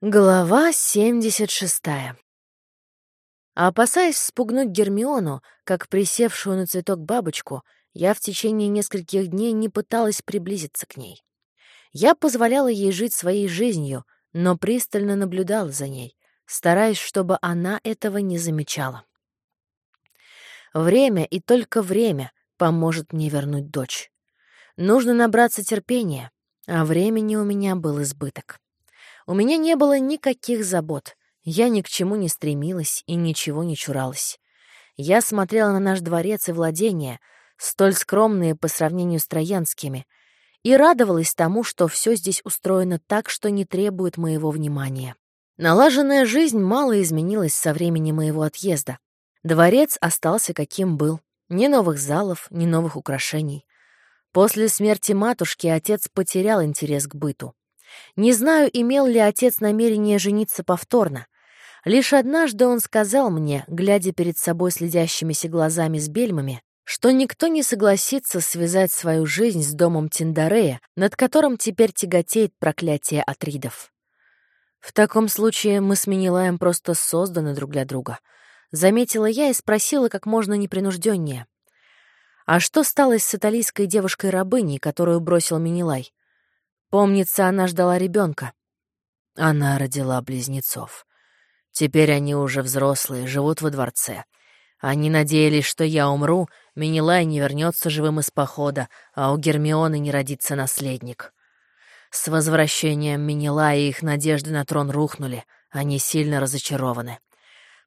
Глава 76. Опасаясь спугнуть Гермиону, как присевшую на цветок бабочку, я в течение нескольких дней не пыталась приблизиться к ней. Я позволяла ей жить своей жизнью, но пристально наблюдала за ней, стараясь, чтобы она этого не замечала. Время и только время поможет мне вернуть дочь. Нужно набраться терпения, а времени у меня был избыток. У меня не было никаких забот. Я ни к чему не стремилась и ничего не чуралась. Я смотрела на наш дворец и владения, столь скромные по сравнению с троянскими, и радовалась тому, что все здесь устроено так, что не требует моего внимания. Налаженная жизнь мало изменилась со времени моего отъезда. Дворец остался каким был. Ни новых залов, ни новых украшений. После смерти матушки отец потерял интерес к быту. Не знаю, имел ли отец намерение жениться повторно. Лишь однажды он сказал мне, глядя перед собой следящимися глазами с бельмами, что никто не согласится связать свою жизнь с домом Тиндарея, над которым теперь тяготеет проклятие Атридов. В таком случае мы с Менелаем просто созданы друг для друга. Заметила я и спросила как можно непринужденнее. А что стало с италийской девушкой-рабыней, которую бросил Менелай? Помнится, она ждала ребенка. Она родила близнецов. Теперь они уже взрослые, живут во дворце. Они надеялись, что я умру, Минилай не вернется живым из похода, а у Гермионы не родится наследник. С возвращением Минилая их надежды на трон рухнули, они сильно разочарованы.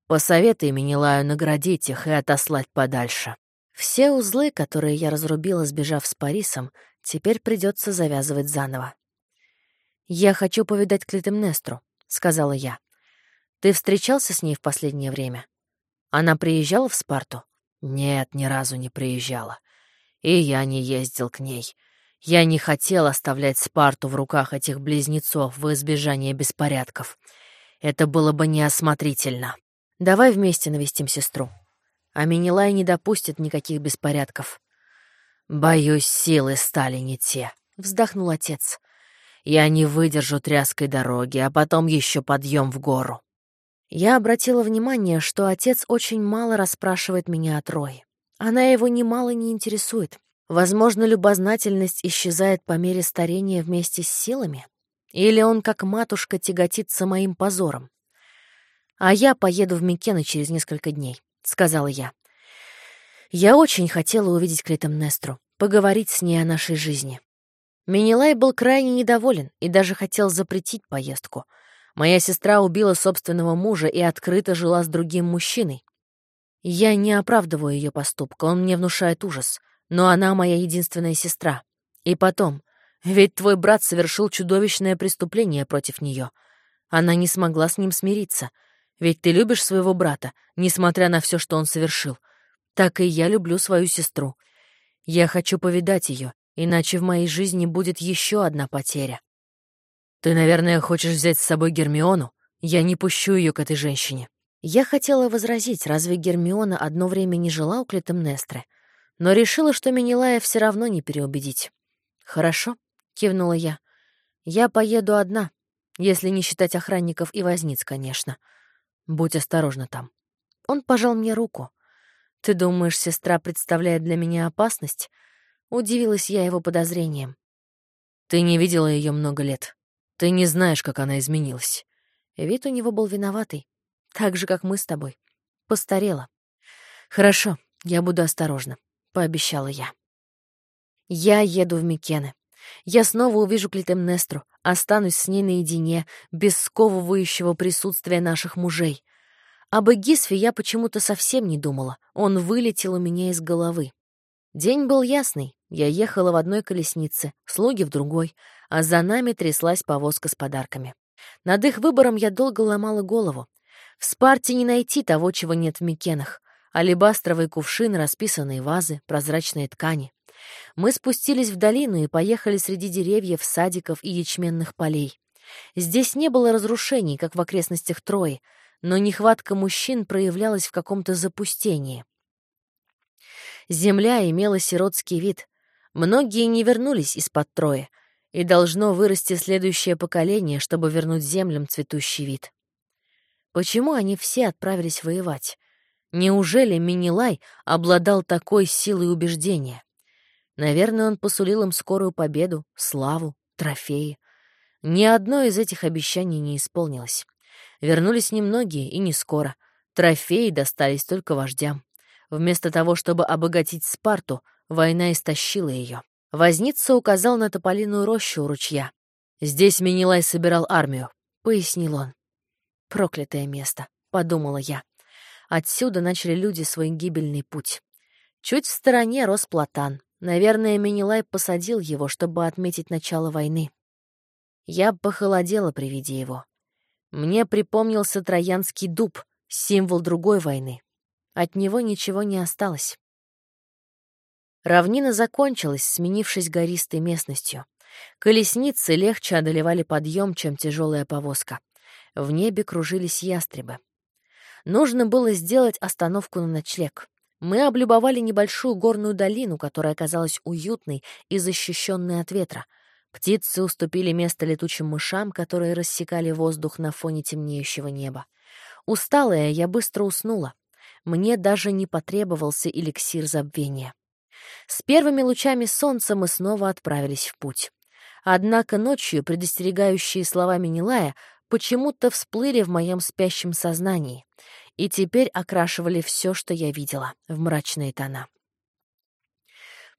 Посоветуй Минилаю наградить их и отослать подальше. Все узлы, которые я разрубила, сбежав с Парисом, Теперь придется завязывать заново. «Я хочу повидать Клитемнестру», — сказала я. «Ты встречался с ней в последнее время? Она приезжала в Спарту?» «Нет, ни разу не приезжала. И я не ездил к ней. Я не хотел оставлять Спарту в руках этих близнецов в избежание беспорядков. Это было бы неосмотрительно. Давай вместе навестим сестру. А Минилай не допустит никаких беспорядков. «Боюсь, силы стали не те», — вздохнул отец. «Я не выдержу тряской дороги, а потом еще подъем в гору». Я обратила внимание, что отец очень мало расспрашивает меня о Трое. Она его немало не интересует. Возможно, любознательность исчезает по мере старения вместе с силами? Или он, как матушка, тяготится моим позором? «А я поеду в Микены через несколько дней», — сказала я. Я очень хотела увидеть Клитемнестру, поговорить с ней о нашей жизни. Минилай был крайне недоволен и даже хотел запретить поездку. Моя сестра убила собственного мужа и открыто жила с другим мужчиной. Я не оправдываю ее поступка, он мне внушает ужас. Но она моя единственная сестра. И потом, ведь твой брат совершил чудовищное преступление против нее. Она не смогла с ним смириться. Ведь ты любишь своего брата, несмотря на все, что он совершил так и я люблю свою сестру. Я хочу повидать ее, иначе в моей жизни будет еще одна потеря. Ты, наверное, хочешь взять с собой Гермиону? Я не пущу ее к этой женщине. Я хотела возразить, разве Гермиона одно время не жила у Клитемнестры, но решила, что Менелая все равно не переубедить. «Хорошо», — кивнула я. «Я поеду одна, если не считать охранников и возниц, конечно. Будь осторожна там». Он пожал мне руку. «Ты думаешь, сестра представляет для меня опасность?» Удивилась я его подозрением. «Ты не видела ее много лет. Ты не знаешь, как она изменилась». Вид у него был виноватый. Так же, как мы с тобой. Постарела. «Хорошо, я буду осторожна», — пообещала я. Я еду в Микены. Я снова увижу Клитемнестру, останусь с ней наедине, без сковывающего присутствия наших мужей. Об Эгисфе я почему-то совсем не думала. Он вылетел у меня из головы. День был ясный. Я ехала в одной колеснице, слуги в другой, а за нами тряслась повозка с подарками. Над их выбором я долго ломала голову. В Спарте не найти того, чего нет в Микенах. Алебастровые кувшины, расписанные вазы, прозрачные ткани. Мы спустились в долину и поехали среди деревьев, садиков и ячменных полей. Здесь не было разрушений, как в окрестностях Трои, но нехватка мужчин проявлялась в каком-то запустении. Земля имела сиротский вид. Многие не вернулись из-под троя. и должно вырасти следующее поколение, чтобы вернуть землям цветущий вид. Почему они все отправились воевать? Неужели Минилай обладал такой силой убеждения? Наверное, он посулил им скорую победу, славу, трофеи. Ни одно из этих обещаний не исполнилось. Вернулись немногие и не скоро. Трофеи достались только вождям. Вместо того, чтобы обогатить Спарту, война истощила ее. Возница указал на тополиную рощу у ручья. «Здесь Менелай собирал армию», — пояснил он. «Проклятое место», — подумала я. Отсюда начали люди свой гибельный путь. Чуть в стороне рос платан. Наверное, Менелай посадил его, чтобы отметить начало войны. Я похолодела при виде его. Мне припомнился Троянский дуб, символ другой войны. От него ничего не осталось. Равнина закончилась, сменившись гористой местностью. Колесницы легче одолевали подъем, чем тяжелая повозка. В небе кружились ястребы. Нужно было сделать остановку на ночлег. Мы облюбовали небольшую горную долину, которая оказалась уютной и защищенной от ветра. Птицы уступили место летучим мышам, которые рассекали воздух на фоне темнеющего неба. Усталая, я быстро уснула. Мне даже не потребовался эликсир забвения. С первыми лучами солнца мы снова отправились в путь. Однако ночью предостерегающие слова Минилая почему-то всплыли в моем спящем сознании и теперь окрашивали все, что я видела, в мрачные тона.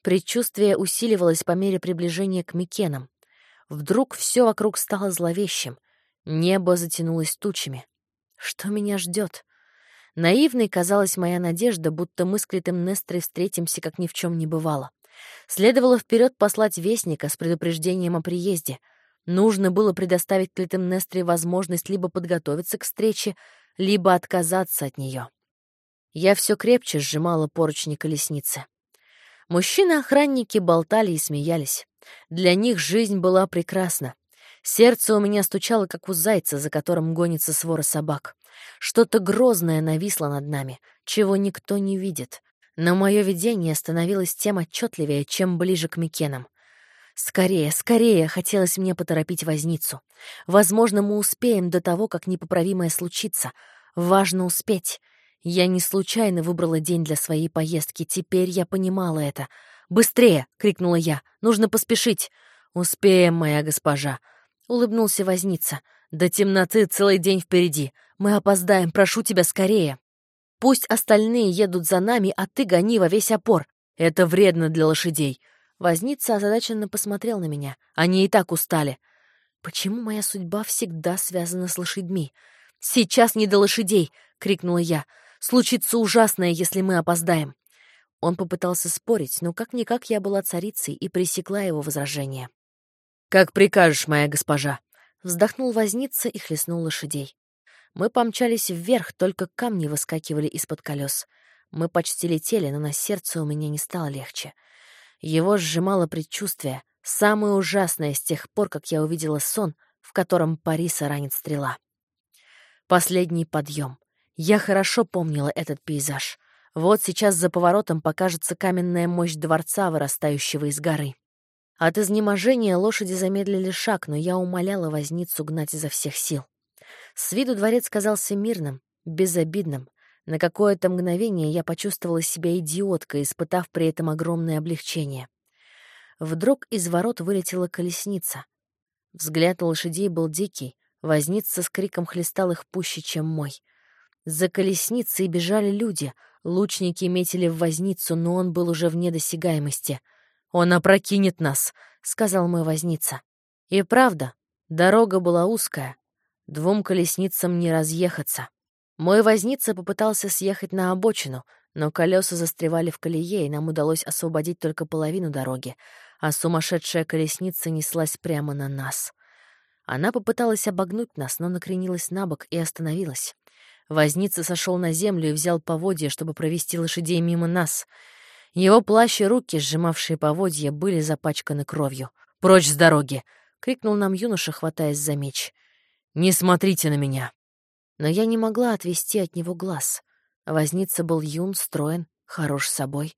Предчувствие усиливалось по мере приближения к Микенам. Вдруг все вокруг стало зловещим. Небо затянулось тучами. Что меня ждет? Наивной казалась моя надежда, будто мы с Клитем Нестрой встретимся, как ни в чем не бывало. Следовало вперед послать вестника с предупреждением о приезде. Нужно было предоставить Клитем Нестре возможность либо подготовиться к встрече, либо отказаться от нее. Я все крепче сжимала поручни колесницы. Мужчины-охранники болтали и смеялись. Для них жизнь была прекрасна. Сердце у меня стучало, как у зайца, за которым гонится свора собак. Что-то грозное нависло над нами, чего никто не видит. Но мое видение становилось тем отчетливее, чем ближе к Микенам. Скорее, скорее хотелось мне поторопить возницу. Возможно, мы успеем до того, как непоправимое случится. Важно успеть. Я не случайно выбрала день для своей поездки, теперь я понимала это. «Быстрее!» — крикнула я. «Нужно поспешить!» «Успеем, моя госпожа!» — улыбнулся возница. «До темноты целый день впереди. Мы опоздаем, прошу тебя скорее. Пусть остальные едут за нами, а ты гони во весь опор. Это вредно для лошадей». Возница озадаченно посмотрел на меня. Они и так устали. Почему моя судьба всегда связана с лошадьми? «Сейчас не до лошадей!» — крикнула я. «Случится ужасное, если мы опоздаем». Он попытался спорить, но как-никак я была царицей и пресекла его возражение. «Как прикажешь, моя госпожа!» Вздохнул возница и хлестнул лошадей. Мы помчались вверх, только камни выскакивали из-под колес. Мы почти летели, но на сердце у меня не стало легче. Его сжимало предчувствие, самое ужасное с тех пор, как я увидела сон, в котором Париса ранит стрела. Последний подъем. Я хорошо помнила этот пейзаж. Вот сейчас за поворотом покажется каменная мощь дворца, вырастающего из горы. От изнеможения лошади замедлили шаг, но я умоляла возницу гнать изо всех сил. С виду дворец казался мирным, безобидным. На какое-то мгновение я почувствовала себя идиоткой, испытав при этом огромное облегчение. Вдруг из ворот вылетела колесница. Взгляд лошадей был дикий, возница с криком хлестал их пуще, чем мой. За колесницей бежали люди, лучники метили в возницу, но он был уже вне досягаемости — «Он опрокинет нас», — сказал мой возница. И правда, дорога была узкая. Двум колесницам не разъехаться. Мой возница попытался съехать на обочину, но колеса застревали в колее, и нам удалось освободить только половину дороги, а сумасшедшая колесница неслась прямо на нас. Она попыталась обогнуть нас, но накренилась на бок и остановилась. Возница сошел на землю и взял поводья, чтобы провести лошадей мимо нас — его плащ и руки, сжимавшие поводья, были запачканы кровью. «Прочь с дороги!» — крикнул нам юноша, хватаясь за меч. «Не смотрите на меня!» Но я не могла отвести от него глаз. Возница был юн, строен, хорош собой.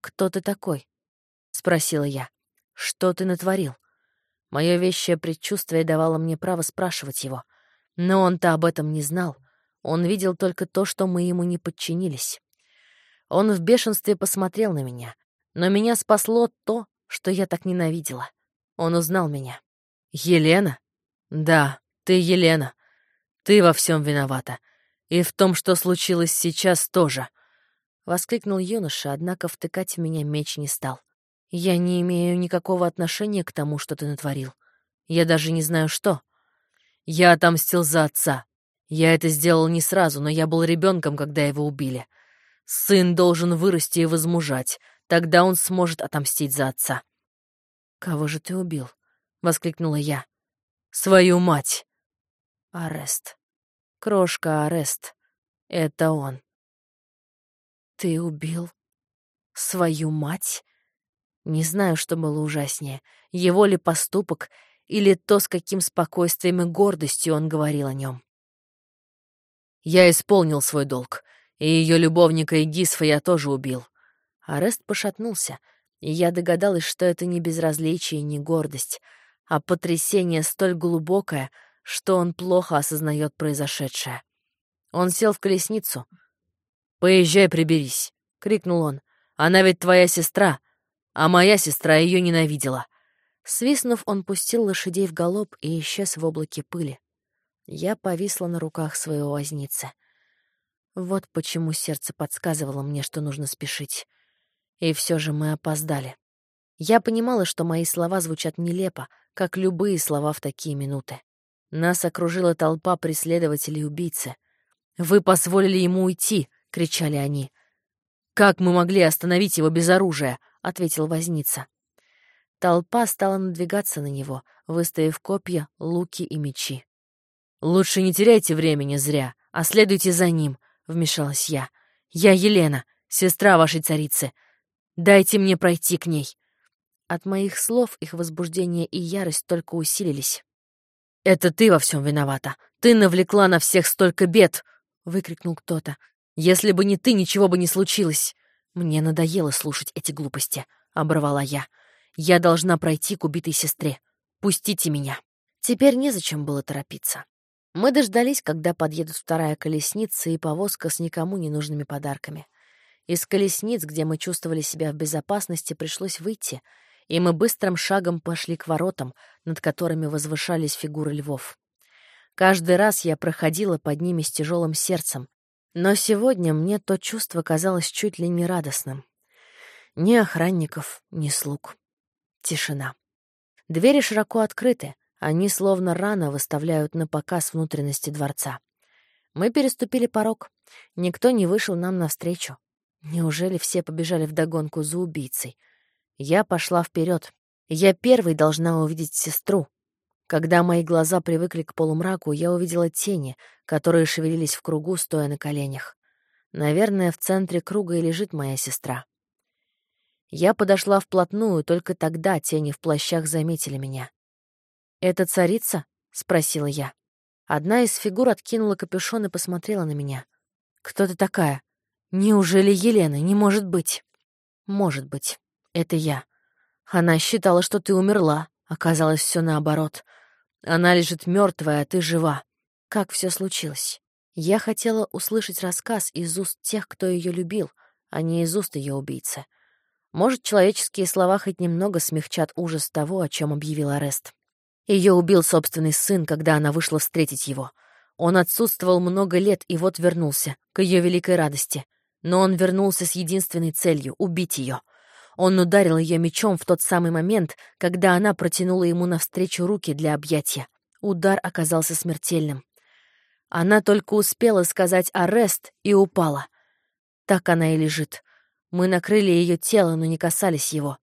«Кто ты такой?» — спросила я. «Что ты натворил?» Мое вещее предчувствие давало мне право спрашивать его. Но он-то об этом не знал. Он видел только то, что мы ему не подчинились. Он в бешенстве посмотрел на меня. Но меня спасло то, что я так ненавидела. Он узнал меня. «Елена?» «Да, ты Елена. Ты во всем виновата. И в том, что случилось сейчас, тоже». Воскликнул юноша, однако втыкать в меня меч не стал. «Я не имею никакого отношения к тому, что ты натворил. Я даже не знаю, что. Я отомстил за отца. Я это сделал не сразу, но я был ребенком, когда его убили. Сын должен вырасти и возмужать. Тогда он сможет отомстить за отца». «Кого же ты убил?» — воскликнула я. «Свою мать!» «Арест. Крошка Арест. Это он». «Ты убил свою мать?» Не знаю, что было ужаснее, его ли поступок или то, с каким спокойствием и гордостью он говорил о нем. «Я исполнил свой долг, и ее любовника Игисфа я тоже убил». Арест пошатнулся, и я догадалась, что это не безразличие, не гордость, а потрясение столь глубокое, что он плохо осознает произошедшее. Он сел в колесницу. «Поезжай, приберись», — крикнул он. «Она ведь твоя сестра, а моя сестра ее ненавидела». Свистнув, он пустил лошадей в галоп и исчез в облаке пыли. Я повисла на руках своего возницы. Вот почему сердце подсказывало мне, что нужно спешить. И все же мы опоздали. Я понимала, что мои слова звучат нелепо, как любые слова в такие минуты. Нас окружила толпа преследователей убийцы. «Вы позволили ему уйти!» — кричали они. «Как мы могли остановить его без оружия?» — ответил возница. Толпа стала надвигаться на него, выставив копья, луки и мечи. «Лучше не теряйте времени зря, а следуйте за ним», — вмешалась я. «Я Елена, сестра вашей царицы. Дайте мне пройти к ней». От моих слов их возбуждение и ярость только усилились. «Это ты во всем виновата. Ты навлекла на всех столько бед!» — выкрикнул кто-то. «Если бы не ты, ничего бы не случилось!» «Мне надоело слушать эти глупости», — оборвала я. «Я должна пройти к убитой сестре. Пустите меня». Теперь незачем было торопиться. Мы дождались, когда подъедут вторая колесница и повозка с никому не нужными подарками. Из колесниц, где мы чувствовали себя в безопасности, пришлось выйти, и мы быстрым шагом пошли к воротам, над которыми возвышались фигуры львов. Каждый раз я проходила под ними с тяжелым сердцем, но сегодня мне то чувство казалось чуть ли не радостным. Ни охранников, ни слуг. Тишина. Двери широко открыты, они словно рано выставляют на показ внутренности дворца. Мы переступили порог. Никто не вышел нам навстречу. Неужели все побежали вдогонку за убийцей? Я пошла вперед. Я первой должна увидеть сестру. Когда мои глаза привыкли к полумраку, я увидела тени, которые шевелились в кругу, стоя на коленях. Наверное, в центре круга и лежит моя сестра. Я подошла вплотную, только тогда тени в плащах заметили меня. «Это царица?» — спросила я. Одна из фигур откинула капюшон и посмотрела на меня. «Кто ты такая?» Неужели Елена? Не может быть. Может быть. Это я. Она считала, что ты умерла. Оказалось, все наоборот. Она лежит мертвая, а ты жива. Как все случилось? Я хотела услышать рассказ из уст тех, кто ее любил, а не из уст ее убийцы. Может, человеческие слова хоть немного смягчат ужас того, о чем объявил арест. Ее убил собственный сын, когда она вышла встретить его. Он отсутствовал много лет и вот вернулся, к ее великой радости — но он вернулся с единственной целью — убить ее. Он ударил ее мечом в тот самый момент, когда она протянула ему навстречу руки для объятия. Удар оказался смертельным. Она только успела сказать «арест» и упала. Так она и лежит. Мы накрыли ее тело, но не касались его.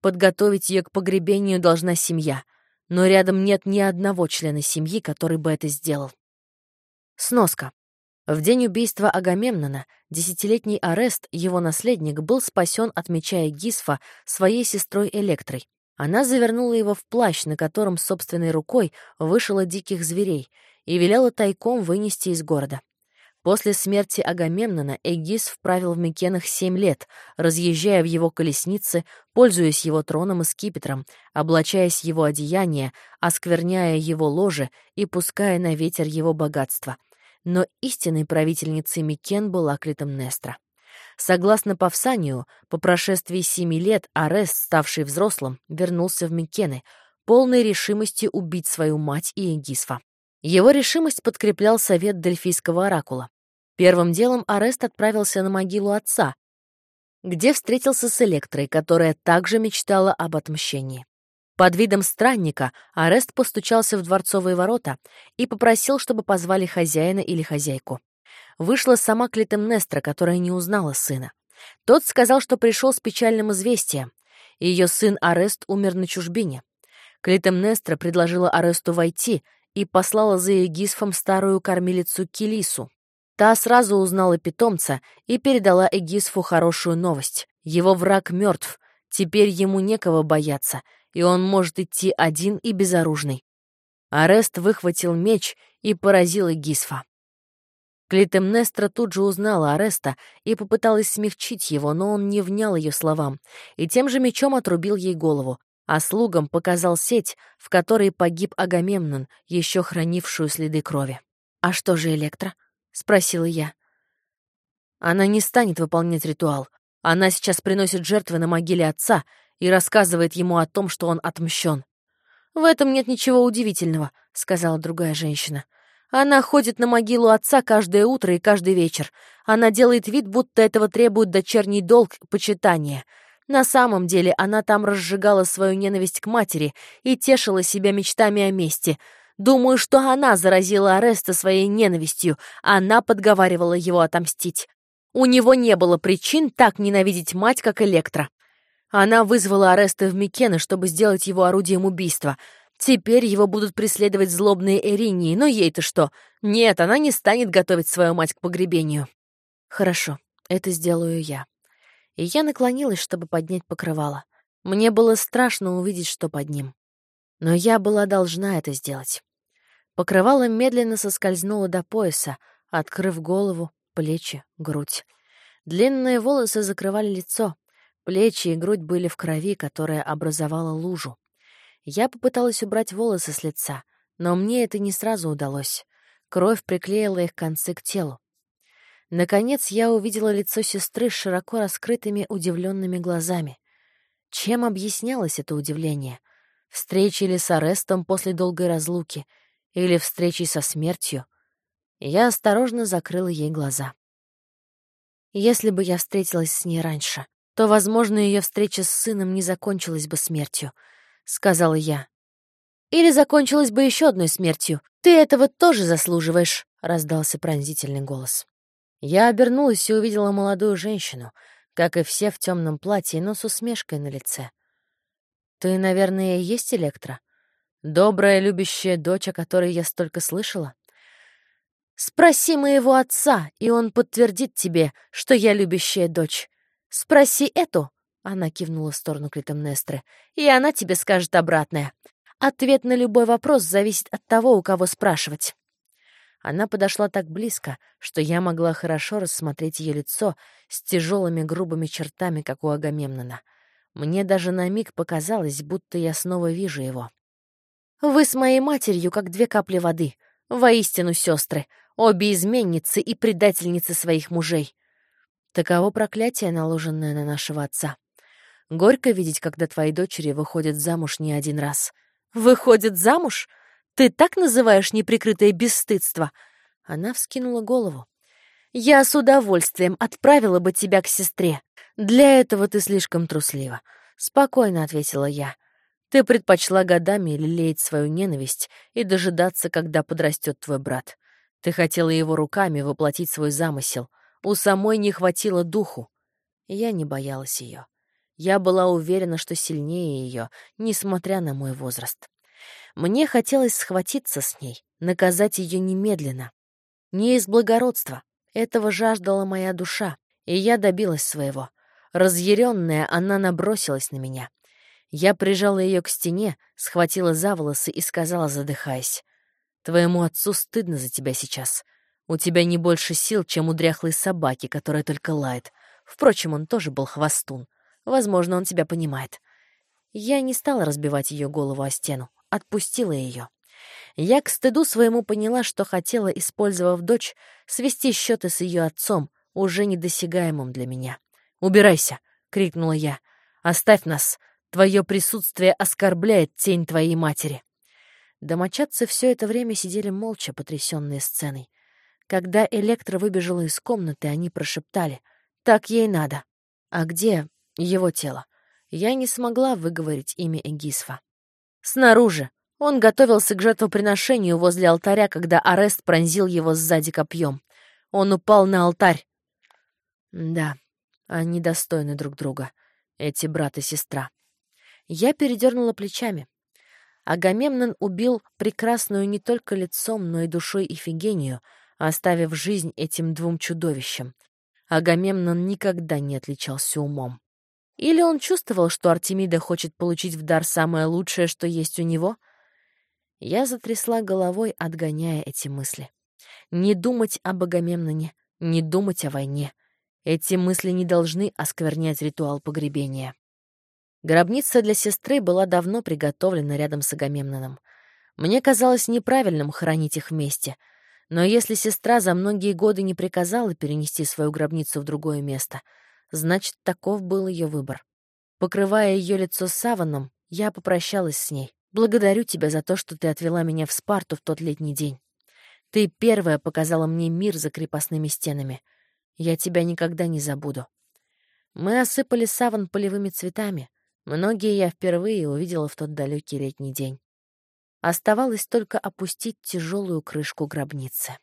Подготовить ее к погребению должна семья, но рядом нет ни одного члена семьи, который бы это сделал. Сноска. В день убийства Агамемнона десятилетний Арест, его наследник, был спасен от меча Гисфа своей сестрой Электрой. Она завернула его в плащ, на котором собственной рукой вышила диких зверей, и велела тайком вынести из города. После смерти Агамемнона Эгис вправил в Микенах семь лет, разъезжая в его колеснице, пользуясь его троном и скипетром, облачаясь его одеяние, оскверняя его ложе и пуская на ветер его богатство. Но истинной правительницей Микен была Клитемнестра. Согласно Павсанию, по прошествии семи лет Арест, ставший взрослым, вернулся в Микены, полной решимости убить свою мать и Эгисфа. Его решимость подкреплял совет Дельфийского оракула. Первым делом Арест отправился на могилу отца, где встретился с Электрой, которая также мечтала об отмщении. Под видом странника Арест постучался в дворцовые ворота и попросил, чтобы позвали хозяина или хозяйку. Вышла сама Клитемнестра, которая не узнала сына. Тот сказал, что пришел с печальным известием. Ее сын Арест умер на чужбине. Клитемнестра предложила Аресту войти и послала за Егисфом старую кормилицу Килису, Та сразу узнала питомца и передала Эгисфу хорошую новость. Его враг мертв, теперь ему некого бояться, и он может идти один и безоружный. Арест выхватил меч и поразил Эгисфа. Клитемнестра тут же узнала Ареста и попыталась смягчить его, но он не внял ее словам, и тем же мечом отрубил ей голову, а слугам показал сеть, в которой погиб Агамемнон, еще хранившую следы крови. «А что же Электра?» — спросила я. Она не станет выполнять ритуал. Она сейчас приносит жертвы на могиле отца и рассказывает ему о том, что он отмщен. «В этом нет ничего удивительного», — сказала другая женщина. «Она ходит на могилу отца каждое утро и каждый вечер. Она делает вид, будто этого требует дочерний долг почитания. На самом деле она там разжигала свою ненависть к матери и тешила себя мечтами о мести. Думаю, что она заразила Ареста своей ненавистью, она подговаривала его отомстить. У него не было причин так ненавидеть мать, как Электра. Она вызвала Ареста в Микены, чтобы сделать его орудием убийства. Теперь его будут преследовать злобные Эринии, но ей-то что? Нет, она не станет готовить свою мать к погребению. Хорошо, это сделаю я. И я наклонилась, чтобы поднять покрывало. Мне было страшно увидеть, что под ним. Но я была должна это сделать. Покрывало медленно соскользнуло до пояса, открыв голову, плечи, грудь. Длинные волосы закрывали лицо. Плечи и грудь были в крови, которая образовала лужу. Я попыталась убрать волосы с лица, но мне это не сразу удалось. Кровь приклеила их концы к телу. Наконец я увидела лицо сестры с широко раскрытыми удивленными глазами. Чем объяснялось это удивление? Встречи ли с Арестом после долгой разлуки — или встречей со смертью, я осторожно закрыла ей глаза. Если бы я встретилась с ней раньше, то, возможно, ее встреча с сыном не закончилась бы смертью, — сказала я. Или закончилась бы еще одной смертью. Ты этого тоже заслуживаешь, — раздался пронзительный голос. Я обернулась и увидела молодую женщину, как и все в темном платье, но с усмешкой на лице. «Ты, наверное, и есть Электра?» Добрая, любящая дочь, о которой я столько слышала? Спроси моего отца, и он подтвердит тебе, что я любящая дочь. Спроси эту, — она кивнула в сторону Клитемнестры, — и она тебе скажет обратное. Ответ на любой вопрос зависит от того, у кого спрашивать. Она подошла так близко, что я могла хорошо рассмотреть ее лицо с тяжелыми грубыми чертами, как у Агамемнона. Мне даже на миг показалось, будто я снова вижу его. Вы с моей матерью, как две капли воды. Воистину, сестры, обе изменницы и предательницы своих мужей. Таково проклятие, наложенное на нашего отца. Горько видеть, когда твои дочери выходят замуж не один раз. Выходят замуж? Ты так называешь неприкрытое бесстыдство? Она вскинула голову. Я с удовольствием отправила бы тебя к сестре. Для этого ты слишком труслива. Спокойно ответила я. Ты предпочла годами лелеять свою ненависть и дожидаться, когда подрастет твой брат. Ты хотела его руками воплотить свой замысел. У самой не хватило духу. Я не боялась ее. Я была уверена, что сильнее ее, несмотря на мой возраст. Мне хотелось схватиться с ней, наказать ее немедленно. Не из благородства. Этого жаждала моя душа, и я добилась своего. Разъяренная, она набросилась на меня. Я прижала ее к стене, схватила за волосы и сказала, задыхаясь. «Твоему отцу стыдно за тебя сейчас. У тебя не больше сил, чем у дряхлой собаки, которая только лает. Впрочем, он тоже был хвостун. Возможно, он тебя понимает. Я не стала разбивать ее голову о стену, отпустила ее. Я к стыду своему поняла, что хотела, использовав дочь, свести счеты с ее отцом, уже недосягаемым для меня. «Убирайся!» — крикнула я. «Оставь нас! Твое присутствие оскорбляет тень твоей матери!» Домочадцы все это время сидели молча, потрясенные сценой. Когда Электра выбежала из комнаты, они прошептали «Так ей надо». «А где его тело?» Я не смогла выговорить имя Эгисфа. «Снаружи. Он готовился к жертвоприношению возле алтаря, когда Арест пронзил его сзади копьем. Он упал на алтарь». «Да, они достойны друг друга, эти брат и сестра». Я передернула плечами. Агамемнон убил прекрасную не только лицом, но и душой Ифигению — оставив жизнь этим двум чудовищам. Агамемнон никогда не отличался умом. Или он чувствовал, что Артемида хочет получить в дар самое лучшее, что есть у него? Я затрясла головой, отгоняя эти мысли. Не думать об Агамемноне, не думать о войне. Эти мысли не должны осквернять ритуал погребения. Гробница для сестры была давно приготовлена рядом с Агамемноном. Мне казалось неправильным хранить их вместе — но если сестра за многие годы не приказала перенести свою гробницу в другое место, значит, таков был ее выбор. Покрывая ее лицо саваном, я попрощалась с ней. «Благодарю тебя за то, что ты отвела меня в Спарту в тот летний день. Ты первая показала мне мир за крепостными стенами. Я тебя никогда не забуду». Мы осыпали саван полевыми цветами. Многие я впервые увидела в тот далекий летний день. Оставалось только опустить тяжелую крышку гробницы.